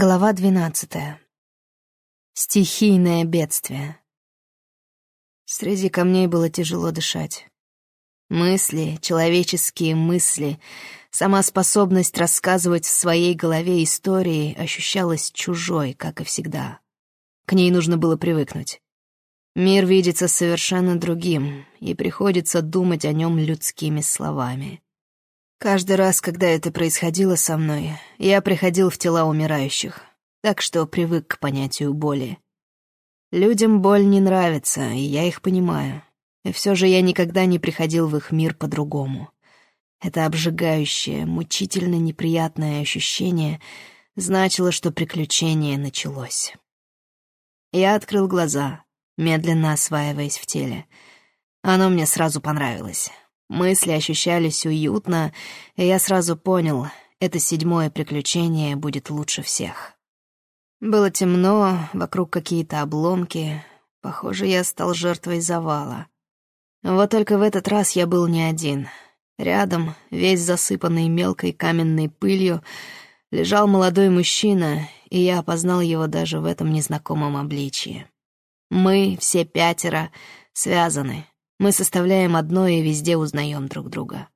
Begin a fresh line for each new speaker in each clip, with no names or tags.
Глава двенадцатая. Стихийное бедствие. Среди камней было тяжело дышать. Мысли, человеческие мысли, сама способность рассказывать в своей голове истории ощущалась чужой, как и всегда. К ней нужно было привыкнуть. Мир видится совершенно другим, и приходится думать о нем людскими словами. Каждый раз, когда это происходило со мной, я приходил в тела умирающих, так что привык к понятию боли. Людям боль не нравится, и я их понимаю. И все же я никогда не приходил в их мир по-другому. Это обжигающее, мучительно неприятное ощущение значило, что приключение началось. Я открыл глаза, медленно осваиваясь в теле. Оно мне сразу понравилось. Мысли ощущались уютно, и я сразу понял, это седьмое приключение будет лучше всех. Было темно, вокруг какие-то обломки. Похоже, я стал жертвой завала. Вот только в этот раз я был не один. Рядом, весь засыпанный мелкой каменной пылью, лежал молодой мужчина, и я опознал его даже в этом незнакомом обличии. Мы, все пятеро, связаны, мы составляем одно и везде узнаем друг друга.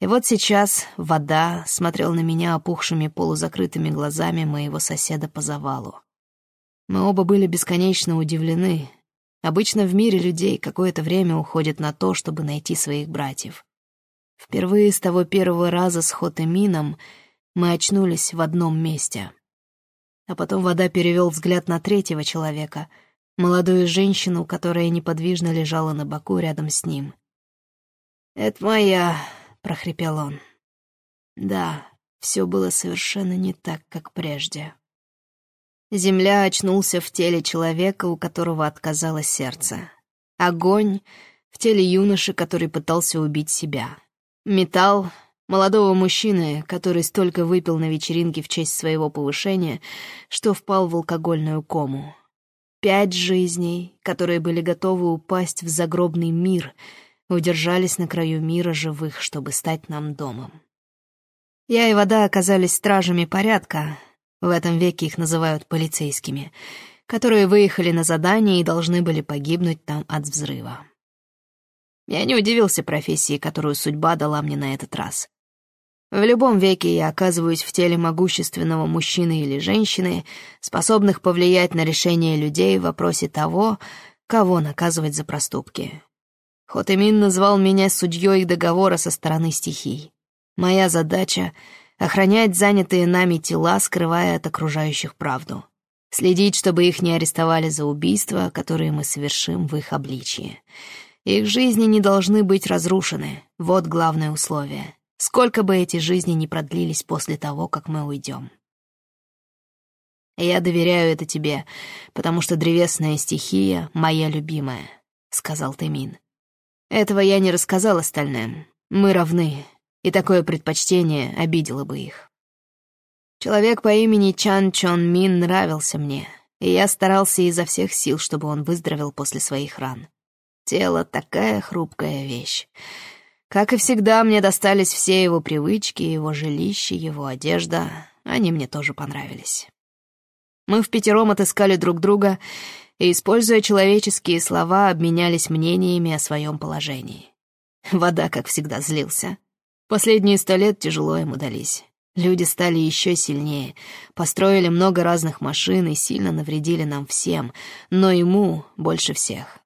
И вот сейчас вода смотрел на меня опухшими полузакрытыми глазами моего соседа по завалу. Мы оба были бесконечно удивлены. Обычно в мире людей какое-то время уходит на то, чтобы найти своих братьев. Впервые с того первого раза с Хотемином мы очнулись в одном месте. А потом вода перевел взгляд на третьего человека — молодую женщину, которая неподвижно лежала на боку рядом с ним. «Это моя», — прохрипел он. Да, все было совершенно не так, как прежде. Земля очнулся в теле человека, у которого отказало сердце. Огонь — в теле юноши, который пытался убить себя. Металл — молодого мужчины, который столько выпил на вечеринке в честь своего повышения, что впал в алкогольную кому. Пять жизней, которые были готовы упасть в загробный мир, удержались на краю мира живых, чтобы стать нам домом. Я и вода оказались стражами порядка, в этом веке их называют полицейскими, которые выехали на задание и должны были погибнуть там от взрыва. Я не удивился профессии, которую судьба дала мне на этот раз. В любом веке я оказываюсь в теле могущественного мужчины или женщины, способных повлиять на решение людей в вопросе того, кого наказывать за проступки. Хотемин назвал меня судьей договора со стороны стихий. Моя задача — охранять занятые нами тела, скрывая от окружающих правду. Следить, чтобы их не арестовали за убийства, которые мы совершим в их обличье. Их жизни не должны быть разрушены. Вот главное условие сколько бы эти жизни не продлились после того, как мы уйдем. «Я доверяю это тебе, потому что древесная стихия — моя любимая», — сказал Тэмин. «Этого я не рассказал остальным. Мы равны, и такое предпочтение обидело бы их». Человек по имени Чан Чон Мин нравился мне, и я старался изо всех сил, чтобы он выздоровел после своих ран. Тело — такая хрупкая вещь. Как и всегда, мне достались все его привычки, его жилище, его одежда. Они мне тоже понравились. Мы в пятером отыскали друг друга и, используя человеческие слова, обменялись мнениями о своем положении. Вода, как всегда, злился. Последние сто лет тяжело ему дались. Люди стали еще сильнее, построили много разных машин и сильно навредили нам всем, но ему больше всех.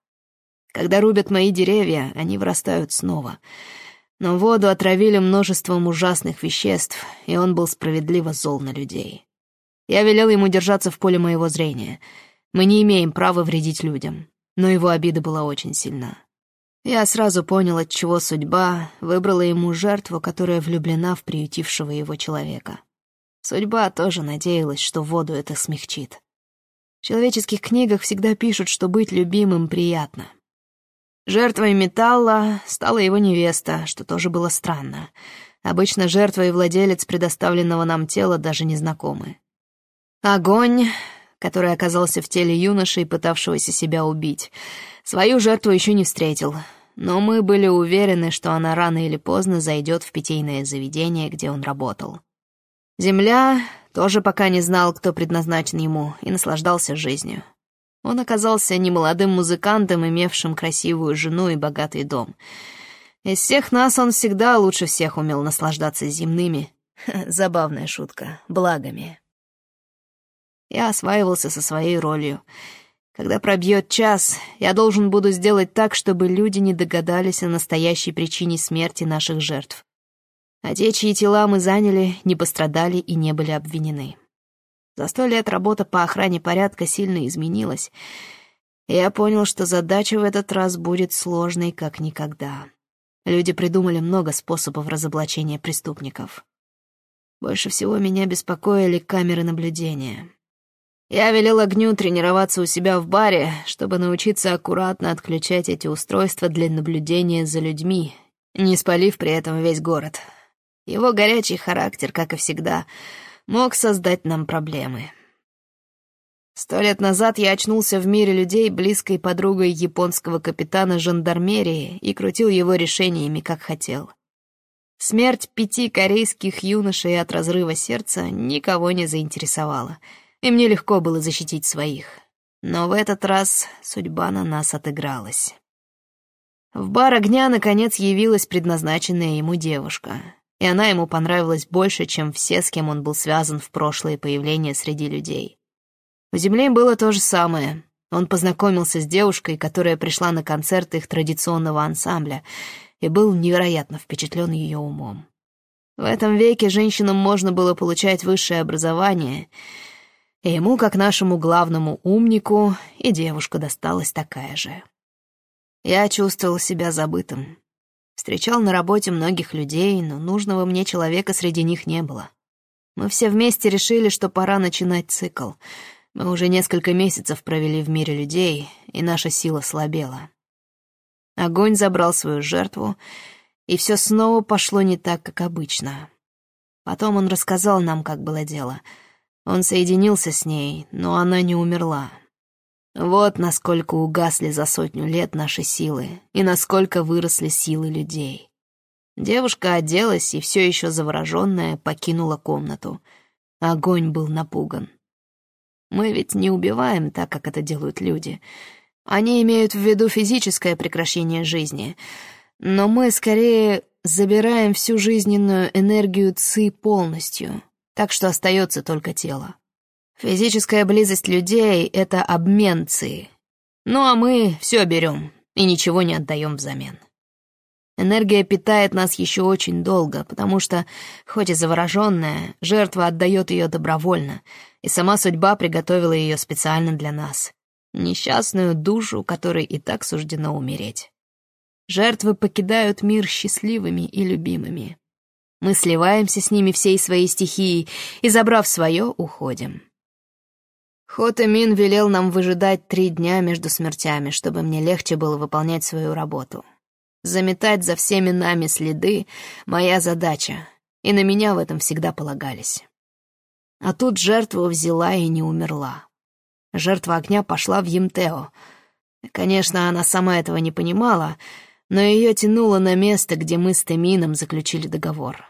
Когда рубят мои деревья, они вырастают снова. Но воду отравили множеством ужасных веществ, и он был справедливо зол на людей. Я велел ему держаться в поле моего зрения. Мы не имеем права вредить людям, но его обида была очень сильна. Я сразу понял, от чего судьба выбрала ему жертву, которая влюблена в приютившего его человека. Судьба тоже надеялась, что воду это смягчит. В человеческих книгах всегда пишут, что быть любимым приятно — Жертвой металла стала его невеста, что тоже было странно. Обычно жертва и владелец предоставленного нам тела даже не знакомы. Огонь, который оказался в теле юноши, пытавшегося себя убить, свою жертву еще не встретил, но мы были уверены, что она рано или поздно зайдет в питейное заведение, где он работал. Земля тоже пока не знал, кто предназначен ему, и наслаждался жизнью. Он оказался немолодым музыкантом, имевшим красивую жену и богатый дом. Из всех нас он всегда лучше всех умел наслаждаться земными, забавная шутка, благами. Я осваивался со своей ролью. Когда пробьет час, я должен буду сделать так, чтобы люди не догадались о настоящей причине смерти наших жертв. А те, чьи тела мы заняли, не пострадали и не были обвинены. За сто лет работа по охране порядка сильно изменилась, я понял, что задача в этот раз будет сложной, как никогда. Люди придумали много способов разоблачения преступников. Больше всего меня беспокоили камеры наблюдения. Я велел огню тренироваться у себя в баре, чтобы научиться аккуратно отключать эти устройства для наблюдения за людьми, не спалив при этом весь город. Его горячий характер, как и всегда, мог создать нам проблемы. Сто лет назад я очнулся в мире людей близкой подругой японского капитана жандармерии и крутил его решениями, как хотел. Смерть пяти корейских юношей от разрыва сердца никого не заинтересовала, и мне легко было защитить своих. Но в этот раз судьба на нас отыгралась. В бар огня, наконец, явилась предназначенная ему девушка — и она ему понравилась больше, чем все, с кем он был связан в прошлое появление среди людей. У Земли было то же самое. Он познакомился с девушкой, которая пришла на концерт их традиционного ансамбля, и был невероятно впечатлен ее умом. В этом веке женщинам можно было получать высшее образование, и ему, как нашему главному умнику, и девушка досталась такая же. Я чувствовал себя забытым, Встречал на работе многих людей, но нужного мне человека среди них не было. Мы все вместе решили, что пора начинать цикл. Мы уже несколько месяцев провели в мире людей, и наша сила слабела. Огонь забрал свою жертву, и все снова пошло не так, как обычно. Потом он рассказал нам, как было дело. Он соединился с ней, но она не умерла. Вот насколько угасли за сотню лет наши силы и насколько выросли силы людей. Девушка оделась и все еще завороженная покинула комнату. Огонь был напуган. Мы ведь не убиваем так, как это делают люди. Они имеют в виду физическое прекращение жизни. Но мы скорее забираем всю жизненную энергию ЦИ полностью, так что остается только тело. Физическая близость людей — это обмен ЦИ. Ну а мы все берем и ничего не отдаем взамен. Энергия питает нас еще очень долго, потому что, хоть и завороженная, жертва отдает ее добровольно, и сама судьба приготовила ее специально для нас. Несчастную душу, которой и так суждено умереть. Жертвы покидают мир счастливыми и любимыми. Мы сливаемся с ними всей своей стихией и, забрав свое, уходим. Хотэмин велел нам выжидать три дня между смертями, чтобы мне легче было выполнять свою работу. Заметать за всеми нами следы — моя задача, и на меня в этом всегда полагались. А тут жертву взяла и не умерла. Жертва огня пошла в Емтео. Конечно, она сама этого не понимала, но ее тянуло на место, где мы с Темином заключили договор.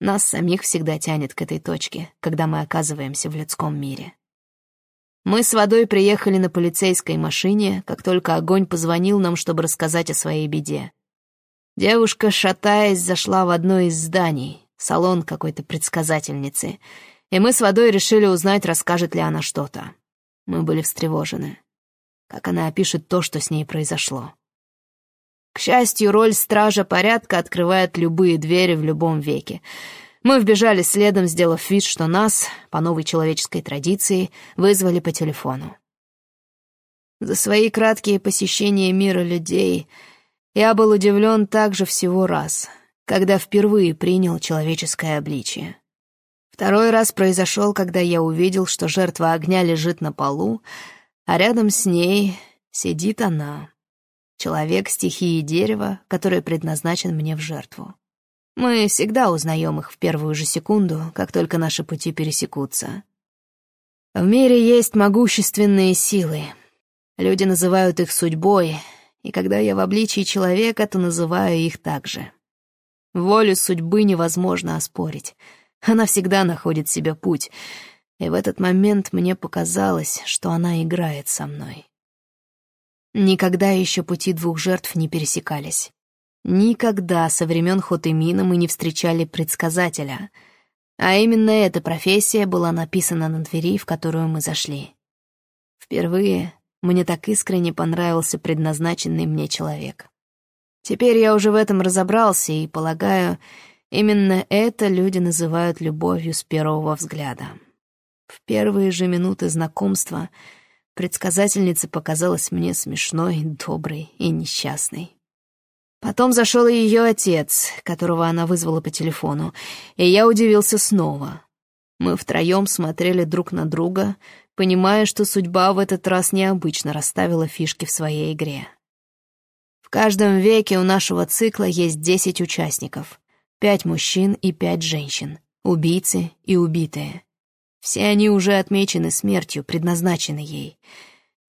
Нас самих всегда тянет к этой точке, когда мы оказываемся в людском мире. Мы с водой приехали на полицейской машине, как только огонь позвонил нам, чтобы рассказать о своей беде. Девушка, шатаясь, зашла в одно из зданий, салон какой-то предсказательницы, и мы с водой решили узнать, расскажет ли она что-то. Мы были встревожены. Как она опишет то, что с ней произошло. К счастью, роль стража порядка открывает любые двери в любом веке — мы вбежали следом, сделав вид, что нас, по новой человеческой традиции, вызвали по телефону. За свои краткие посещения мира людей я был удивлен также всего раз, когда впервые принял человеческое обличие. Второй раз произошел, когда я увидел, что жертва огня лежит на полу, а рядом с ней сидит она, человек стихии дерева, который предназначен мне в жертву. Мы всегда узнаем их в первую же секунду, как только наши пути пересекутся. В мире есть могущественные силы. Люди называют их судьбой, и когда я в обличии человека, то называю их так же. Волю судьбы невозможно оспорить. Она всегда находит себе путь, и в этот момент мне показалось, что она играет со мной. Никогда еще пути двух жертв не пересекались. Никогда со времен Хотемина мы не встречали предсказателя, а именно эта профессия была написана на двери, в которую мы зашли. Впервые мне так искренне понравился предназначенный мне человек. Теперь я уже в этом разобрался и, полагаю, именно это люди называют любовью с первого взгляда. В первые же минуты знакомства предсказательница показалась мне смешной, доброй и несчастной. Потом зашел и ее отец, которого она вызвала по телефону, и я удивился снова. Мы втроем смотрели друг на друга, понимая, что судьба в этот раз необычно расставила фишки в своей игре. В каждом веке у нашего цикла есть десять участников. Пять мужчин и пять женщин, убийцы и убитые. Все они уже отмечены смертью, предназначены ей.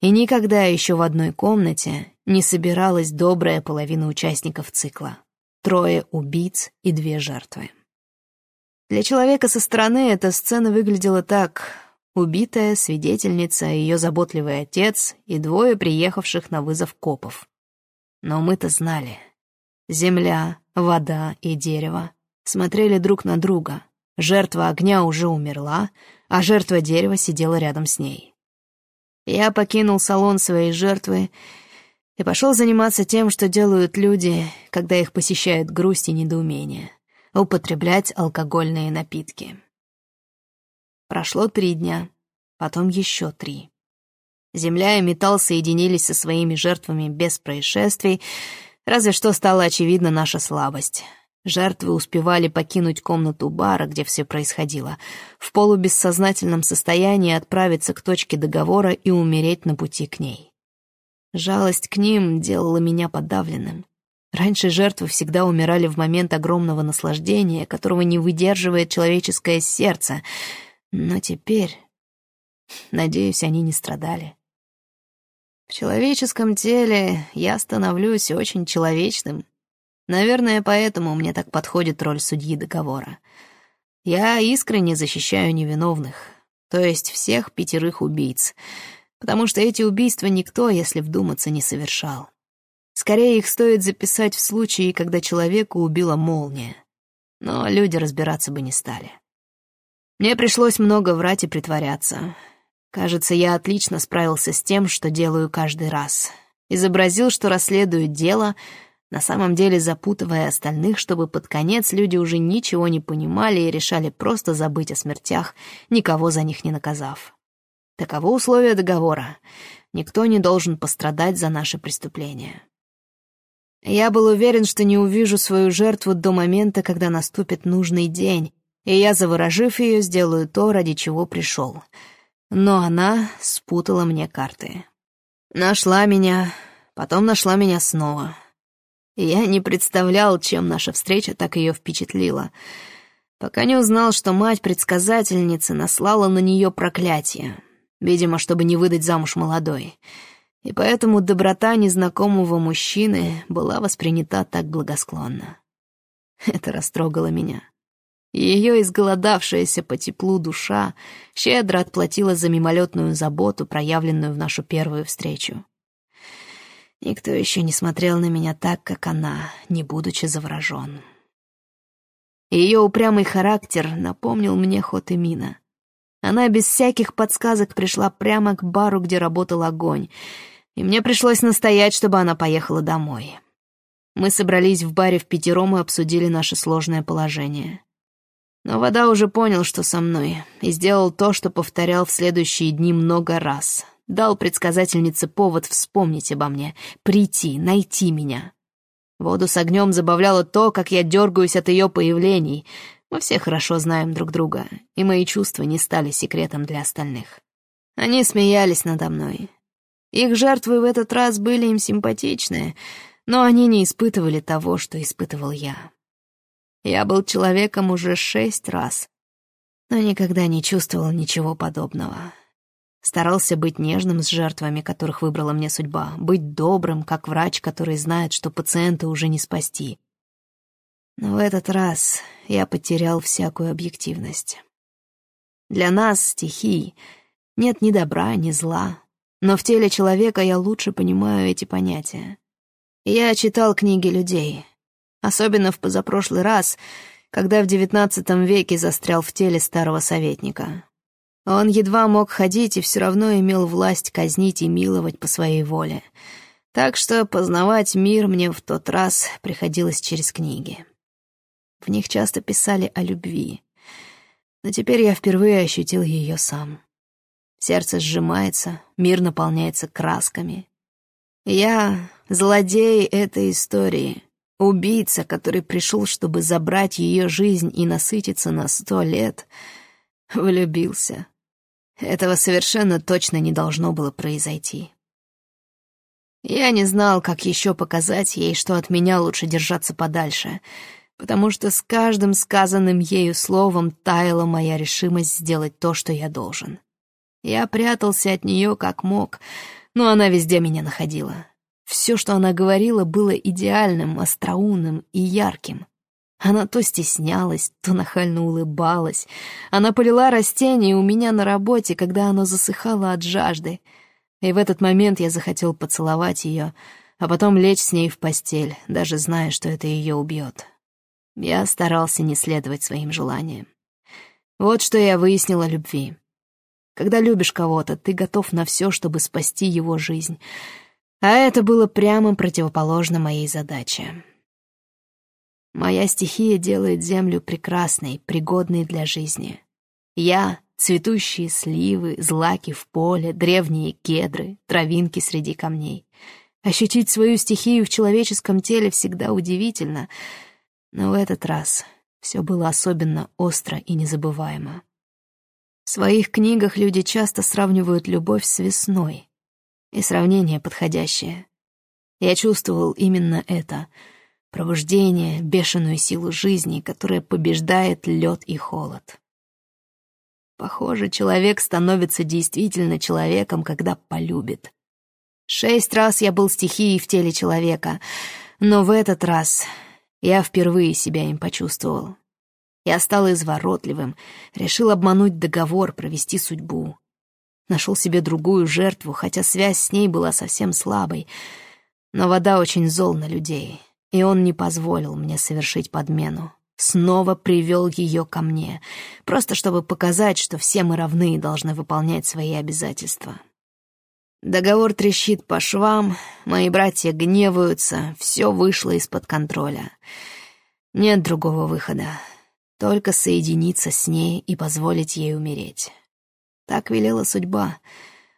И никогда еще в одной комнате не собиралась добрая половина участников цикла. Трое убийц и две жертвы. Для человека со стороны эта сцена выглядела так. Убитая свидетельница, ее заботливый отец и двое приехавших на вызов копов. Но мы-то знали. Земля, вода и дерево смотрели друг на друга. Жертва огня уже умерла, а жертва дерева сидела рядом с ней. Я покинул салон своей жертвы и пошел заниматься тем, что делают люди, когда их посещает грусть и недоумение — употреблять алкогольные напитки. Прошло три дня, потом еще три. Земля и металл соединились со своими жертвами без происшествий, разве что стала очевидна наша слабость. Жертвы успевали покинуть комнату бара, где все происходило, в полубессознательном состоянии отправиться к точке договора и умереть на пути к ней. Жалость к ним делала меня подавленным. Раньше жертвы всегда умирали в момент огромного наслаждения, которого не выдерживает человеческое сердце, но теперь, надеюсь, они не страдали. В человеческом теле я становлюсь очень человечным. Наверное, поэтому мне так подходит роль судьи договора. Я искренне защищаю невиновных, то есть всех пятерых убийц, потому что эти убийства никто, если вдуматься, не совершал. Скорее, их стоит записать в случае, когда человека убила молния. Но люди разбираться бы не стали. Мне пришлось много врать и притворяться. Кажется, я отлично справился с тем, что делаю каждый раз. Изобразил, что расследую дело, на самом деле запутывая остальных, чтобы под конец люди уже ничего не понимали и решали просто забыть о смертях, никого за них не наказав. Таково условие договора. Никто не должен пострадать за наше преступление. Я был уверен, что не увижу свою жертву до момента, когда наступит нужный день, и я, заворожив ее, сделаю то, ради чего пришел — но она спутала мне карты. Нашла меня, потом нашла меня снова. Я не представлял, чем наша встреча так ее впечатлила, пока не узнал, что мать-предсказательницы наслала на нее проклятие, видимо, чтобы не выдать замуж молодой. И поэтому доброта незнакомого мужчины была воспринята так благосклонно. Это растрогало меня. Ее изголодавшаяся по теплу душа щедро отплатила за мимолетную заботу, проявленную в нашу первую встречу. Никто еще не смотрел на меня так, как она, не будучи заворожен. Ее упрямый характер напомнил мне ход Эмина. Она без всяких подсказок пришла прямо к бару, где работал огонь, и мне пришлось настоять, чтобы она поехала домой. Мы собрались в баре в пятером и обсудили наше сложное положение. Но вода уже понял, что со мной, и сделал то, что повторял в следующие дни много раз. Дал предсказательнице повод вспомнить обо мне, прийти, найти меня. Воду с огнем забавляло то, как я дергаюсь от ее появлений. Мы все хорошо знаем друг друга, и мои чувства не стали секретом для остальных. Они смеялись надо мной. Их жертвы в этот раз были им симпатичны, но они не испытывали того, что испытывал я. Я был человеком уже шесть раз, но никогда не чувствовал ничего подобного. Старался быть нежным с жертвами, которых выбрала мне судьба, быть добрым, как врач, который знает, что пациента уже не спасти. Но в этот раз я потерял всякую объективность. Для нас, стихий, нет ни добра, ни зла, но в теле человека я лучше понимаю эти понятия. Я читал книги людей, особенно в позапрошлый раз, когда в девятнадцатом веке застрял в теле старого советника. Он едва мог ходить и все равно имел власть казнить и миловать по своей воле. Так что познавать мир мне в тот раз приходилось через книги. В них часто писали о любви. Но теперь я впервые ощутил ее сам. Сердце сжимается, мир наполняется красками. Я — злодей этой истории, убийца, который пришел, чтобы забрать ее жизнь и насытиться на сто лет, влюбился. Этого совершенно точно не должно было произойти. Я не знал, как еще показать ей, что от меня лучше держаться подальше — потому что с каждым сказанным ею словом таяла моя решимость сделать то, что я должен. Я прятался от нее как мог, но она везде меня находила. Все, что она говорила, было идеальным, остроумным и ярким. Она то стеснялась, то нахально улыбалась. Она полила растение у меня на работе, когда оно засыхало от жажды. И в этот момент я захотел поцеловать ее, а потом лечь с ней в постель, даже зная, что это ее убьет. Я старался не следовать своим желаниям. Вот что я выяснил о любви. Когда любишь кого-то, ты готов на все, чтобы спасти его жизнь. А это было прямо противоположно моей задаче. Моя стихия делает землю прекрасной, пригодной для жизни. Я — цветущие сливы, злаки в поле, древние кедры, травинки среди камней. Ощутить свою стихию в человеческом теле всегда удивительно — но в этот раз все было особенно остро и незабываемо. В своих книгах люди часто сравнивают любовь с весной. И сравнение подходящее. Я чувствовал именно это — пробуждение, бешеную силу жизни, которая побеждает лед и холод. Похоже, человек становится действительно человеком, когда полюбит. Шесть раз я был стихией в теле человека, но в этот раз я впервые себя им почувствовал. Я стал изворотливым, решил обмануть договор, провести судьбу. Нашел себе другую жертву, хотя связь с ней была совсем слабой. Но вода очень зол на людей, и он не позволил мне совершить подмену. Снова привел ее ко мне, просто чтобы показать, что все мы равны и должны выполнять свои обязательства. Договор трещит по швам, мои братья гневаются, все вышло из-под контроля. Нет другого выхода. Только соединиться с ней и позволить ей умереть. Так велела судьба.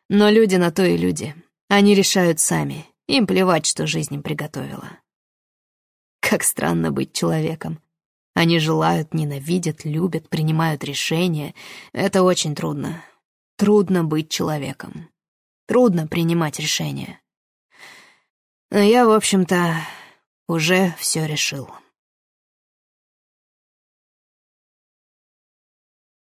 Но люди на то и люди. Они решают сами. Им плевать, что жизнь им приготовила. Как странно быть человеком. Они желают, ненавидят, любят, принимают решения. Это очень трудно. Трудно быть человеком. Трудно принимать решения. Но я, в общем-то, уже все решил.